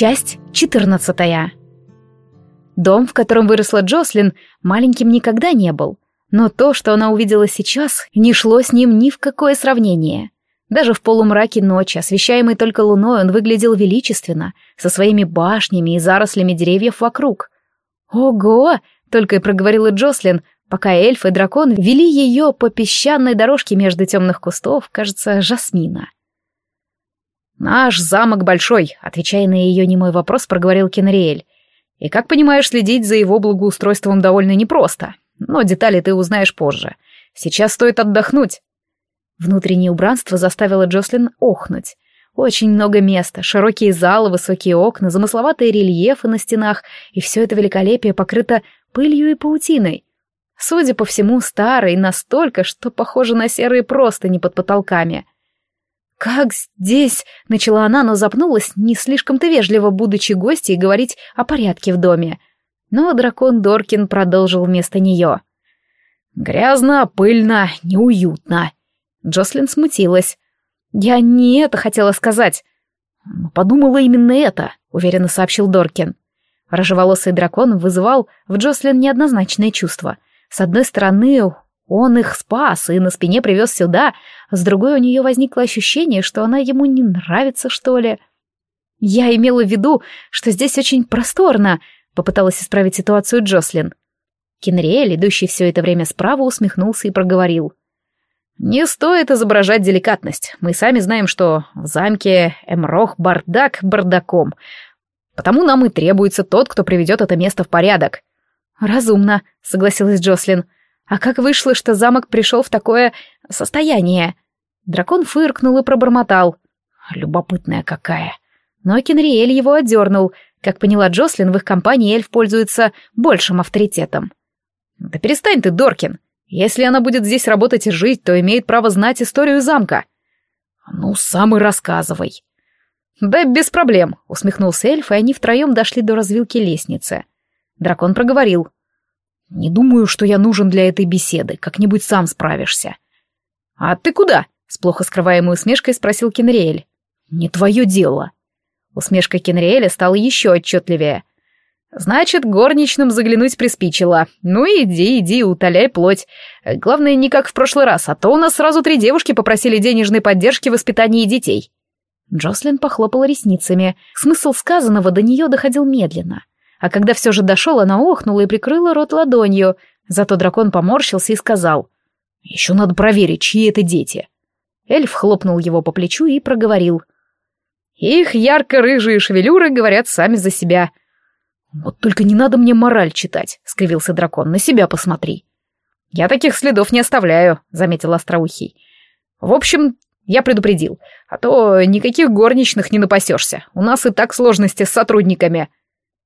Часть 14. Дом, в котором выросла Джослин, маленьким никогда не был, но то, что она увидела сейчас, не шло с ним ни в какое сравнение. Даже в полумраке ночи, освещаемый только луной, он выглядел величественно, со своими башнями и зарослями деревьев вокруг. «Ого!» — только и проговорила Джослин, пока эльф и дракон вели ее по песчаной дорожке между темных кустов, кажется, жасмина. «Наш замок большой», — отвечая на ее немой вопрос, проговорил Кенриэль. «И, как понимаешь, следить за его благоустройством довольно непросто. Но детали ты узнаешь позже. Сейчас стоит отдохнуть». Внутреннее убранство заставило Джослин охнуть. Очень много места, широкие залы, высокие окна, замысловатые рельефы на стенах, и все это великолепие покрыто пылью и паутиной. Судя по всему, старый настолько, что похоже на серые простыни под потолками — «Как здесь?» — начала она, но запнулась, не слишком-то вежливо, будучи гостьей, говорить о порядке в доме. Но дракон Доркин продолжил вместо нее. «Грязно, пыльно, неуютно». Джослин смутилась. «Я не это хотела сказать». «Подумала именно это», — уверенно сообщил Доркин. Рожеволосый дракон вызывал в Джослин неоднозначное чувство. С одной стороны, он их спас и на спине привез сюда, с другой у нее возникло ощущение, что она ему не нравится, что ли. «Я имела в виду, что здесь очень просторно», — попыталась исправить ситуацию Джослин. Кенриэль, идущий все это время справа, усмехнулся и проговорил. «Не стоит изображать деликатность. Мы сами знаем, что в замке Эмрох бардак бардаком. Потому нам и требуется тот, кто приведет это место в порядок». «Разумно», — согласилась Джослин. А как вышло, что замок пришел в такое состояние? Дракон фыркнул и пробормотал. Любопытная какая. Но Кенриэль его отдернул. Как поняла Джослин, в их компании эльф пользуется большим авторитетом. «Да перестань ты, Доркин. Если она будет здесь работать и жить, то имеет право знать историю замка». «Ну, сам и рассказывай». «Да без проблем», — усмехнулся эльф, и они втроем дошли до развилки лестницы. Дракон проговорил. «Не думаю, что я нужен для этой беседы. Как-нибудь сам справишься». «А ты куда?» — с плохо скрываемой усмешкой спросил Кенриэль. «Не твое дело». Усмешка Кенриэля стала еще отчетливее. «Значит, горничным заглянуть приспичило. Ну иди, иди, утоляй плоть. Главное, не как в прошлый раз, а то у нас сразу три девушки попросили денежной поддержки в воспитании детей». Джослин похлопала ресницами. Смысл сказанного до нее доходил медленно. А когда все же дошел, она охнула и прикрыла рот ладонью. Зато дракон поморщился и сказал. «Еще надо проверить, чьи это дети». Эльф хлопнул его по плечу и проговорил. «Их ярко-рыжие шевелюры говорят сами за себя». «Вот только не надо мне мораль читать», — скривился дракон. «На себя посмотри». «Я таких следов не оставляю», — заметил Остроухий. «В общем, я предупредил, а то никаких горничных не напасешься. У нас и так сложности с сотрудниками».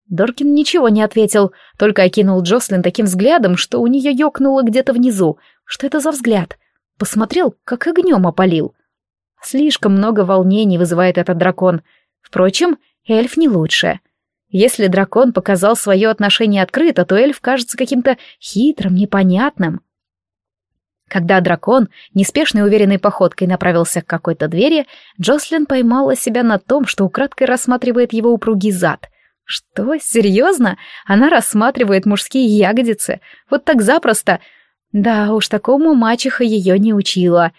Доркин ничего не ответил, только окинул Джослин таким взглядом, что у нее ёкнуло где-то внизу. Что это за взгляд? Посмотрел, как огнем опалил. Слишком много волнений вызывает этот дракон. Впрочем, эльф не лучше. Если дракон показал свое отношение открыто, то эльф кажется каким-то хитрым, непонятным. Когда дракон неспешной уверенной походкой направился к какой-то двери, Джослин поймала себя на том, что украдкой рассматривает его упругий зад. Что, серьезно? Она рассматривает мужские ягодицы. Вот так запросто. Да уж, такому мачеха ее не учила.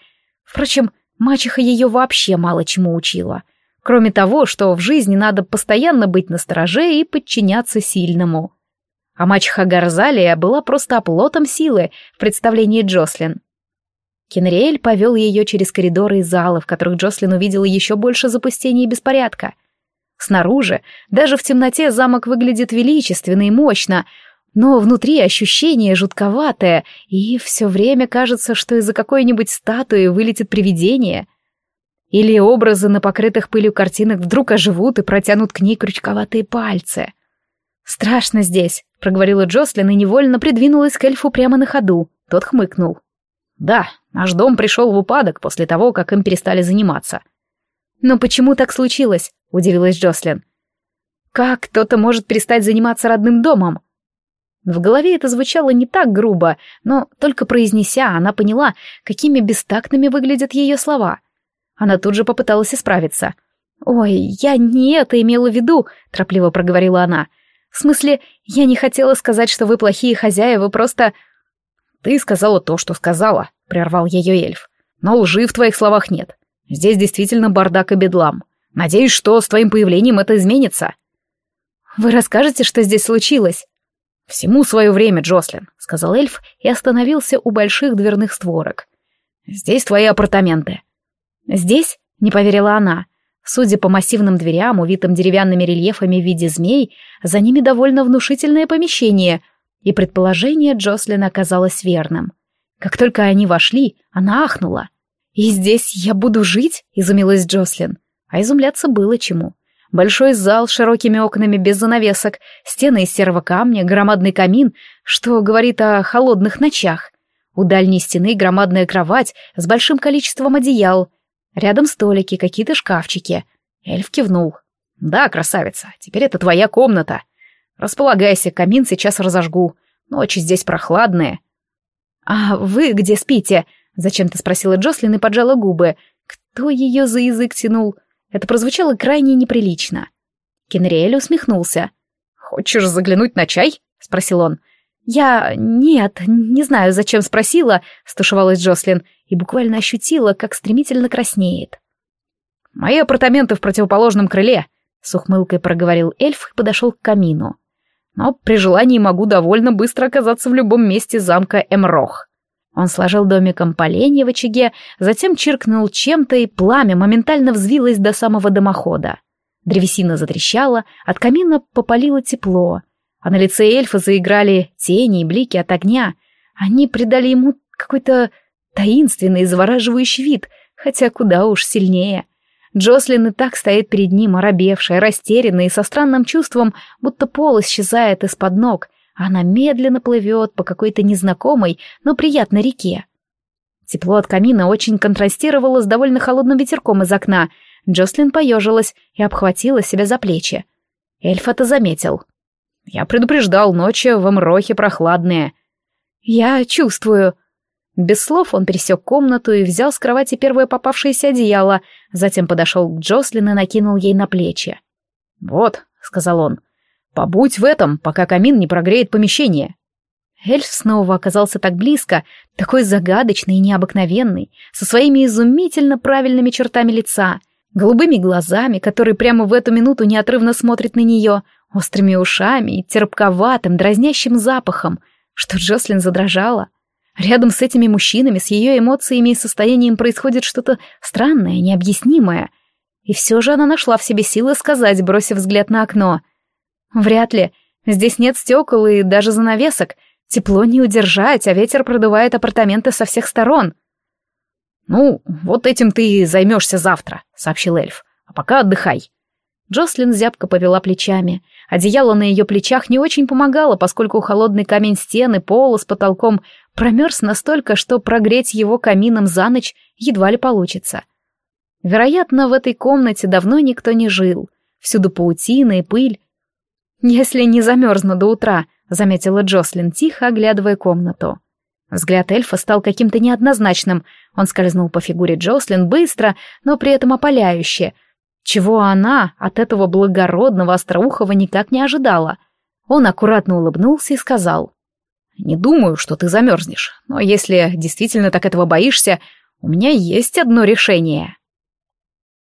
Впрочем, мачеха ее вообще мало чему учила. Кроме того, что в жизни надо постоянно быть настороже и подчиняться сильному. А мачеха Гарзалия была просто оплотом силы в представлении Джослин. Кенриэль повел ее через коридоры и залы, в которых Джослин увидела еще больше запустения и беспорядка — Снаружи, даже в темноте, замок выглядит величественно и мощно, но внутри ощущение жутковатое, и все время кажется, что из-за какой-нибудь статуи вылетит привидение. Или образы на покрытых пылью картинах вдруг оживут и протянут к ней крючковатые пальцы. «Страшно здесь», — проговорила Джослин и невольно придвинулась к эльфу прямо на ходу. Тот хмыкнул. «Да, наш дом пришел в упадок после того, как им перестали заниматься». «Но почему так случилось?» — удивилась Джослин. «Как кто-то может перестать заниматься родным домом?» В голове это звучало не так грубо, но только произнеся, она поняла, какими бестактными выглядят ее слова. Она тут же попыталась исправиться. «Ой, я не это имела в виду», — торопливо проговорила она. «В смысле, я не хотела сказать, что вы плохие хозяева, просто...» «Ты сказала то, что сказала», — прервал ее эльф. «Но лжи в твоих словах нет. Здесь действительно бардак и бедлам. Надеюсь, что с твоим появлением это изменится». «Вы расскажете, что здесь случилось?» «Всему свое время, Джослин», — сказал эльф и остановился у больших дверных створок. «Здесь твои апартаменты». «Здесь?» — не поверила она. Судя по массивным дверям, увитым деревянными рельефами в виде змей, за ними довольно внушительное помещение, и предположение Джослин оказалось верным. Как только они вошли, она ахнула. «И здесь я буду жить?» — изумилась Джослин. А изумляться было чему. Большой зал с широкими окнами без занавесок, стены из серого камня, громадный камин, что говорит о холодных ночах. У дальней стены громадная кровать с большим количеством одеял. Рядом столики, какие-то шкафчики. Эльф кивнул. «Да, красавица, теперь это твоя комната. Располагайся, камин сейчас разожгу. Ночи здесь прохладные». «А вы где спите?» — зачем-то спросила Джослин и поджала губы. Кто ее за язык тянул? Это прозвучало крайне неприлично. Кенриэль усмехнулся. «Хочешь заглянуть на чай?» — спросил он. «Я... нет, не знаю, зачем спросила», — стушевалась Джослин и буквально ощутила, как стремительно краснеет. «Мои апартаменты в противоположном крыле», — с ухмылкой проговорил эльф и подошел к камину. «Но при желании могу довольно быстро оказаться в любом месте замка Эмрох. Он сложил домиком поленья в очаге, затем чиркнул чем-то, и пламя моментально взвилось до самого дымохода. Древесина затрещала, от камина попалило тепло, а на лице эльфа заиграли тени и блики от огня. Они придали ему какой-то таинственный и завораживающий вид, хотя куда уж сильнее. Джослин и так стоит перед ним, оробевшая, растерянная и со странным чувством, будто пол исчезает из-под ног, она медленно плывет по какой-то незнакомой, но приятной реке. Тепло от камина очень контрастировало с довольно холодным ветерком из окна. Джослин поежилась и обхватила себя за плечи. Эльф это заметил. «Я предупреждал, ночи в Амрохе прохладные». «Я чувствую». Без слов он пересек комнату и взял с кровати первое попавшееся одеяло, затем подошел к Джослин и накинул ей на плечи. «Вот», — сказал он, Побудь в этом, пока камин не прогреет помещение. Эльф снова оказался так близко, такой загадочный и необыкновенный, со своими изумительно правильными чертами лица, голубыми глазами, которые прямо в эту минуту неотрывно смотрят на нее, острыми ушами и терпковатым, дразнящим запахом, что Джослин задрожала. Рядом с этими мужчинами, с ее эмоциями и состоянием происходит что-то странное, необъяснимое. И все же она нашла в себе силы сказать, бросив взгляд на окно — Вряд ли. Здесь нет стекол и даже занавесок. Тепло не удержать, а ветер продувает апартаменты со всех сторон. «Ну, вот этим ты и займешься завтра», — сообщил эльф. «А пока отдыхай». Джослин зябко повела плечами. Одеяло на ее плечах не очень помогало, поскольку холодный камень стены, пола с потолком промерз настолько, что прогреть его камином за ночь едва ли получится. Вероятно, в этой комнате давно никто не жил. Всюду паутина и пыль, «Если не замерзну до утра», — заметила Джослин, тихо оглядывая комнату. Взгляд эльфа стал каким-то неоднозначным. Он скользнул по фигуре Джослин быстро, но при этом опаляюще. Чего она от этого благородного остроухого никак не ожидала. Он аккуратно улыбнулся и сказал. «Не думаю, что ты замерзнешь, но если действительно так этого боишься, у меня есть одно решение».